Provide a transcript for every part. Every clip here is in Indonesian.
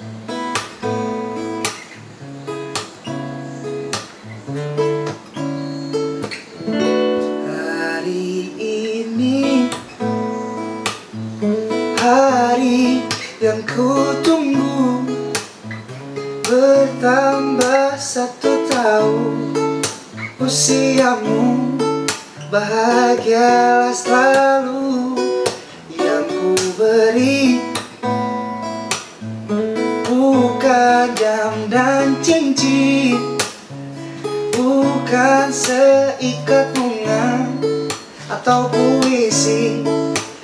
Hari ini Hari yang ku tunggu. Bertambah satu tahun Usiamu Bahagialah selalu Yang ku beri Jam dan cincin Bukan seikat bunga Atau puisi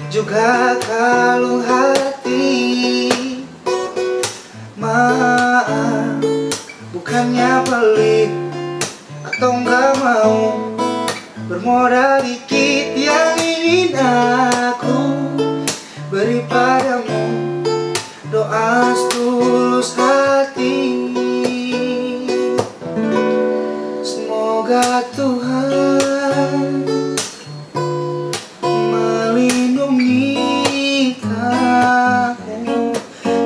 Juga kalung hati. Maaf Bukannya pelit Atau nggak mau Bermodal dikit yang ingin aku Beri padamu Doa Semoga Tuhan melindungi kamu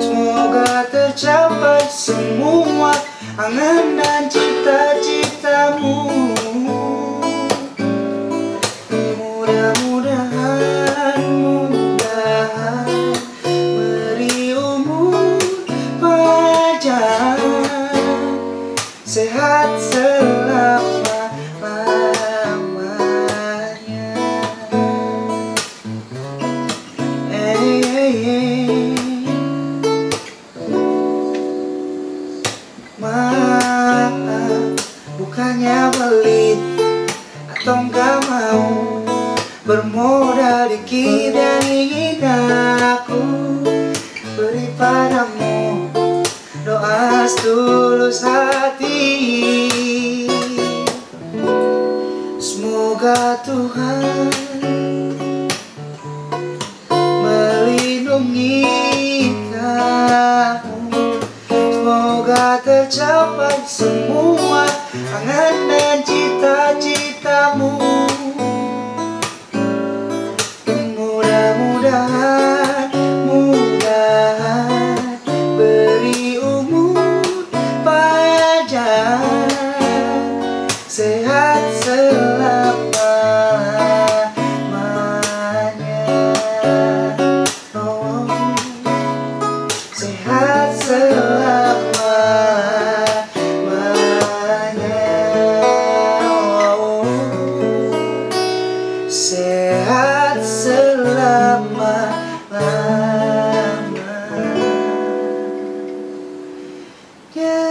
Semoga tercapai semua angan dan cita-citamu bukannya pelit Atau nggak mau? Bermodal dikit dan ingin aku. Beri padamu Doa setulus hati. Semoga Tuhan Yeah.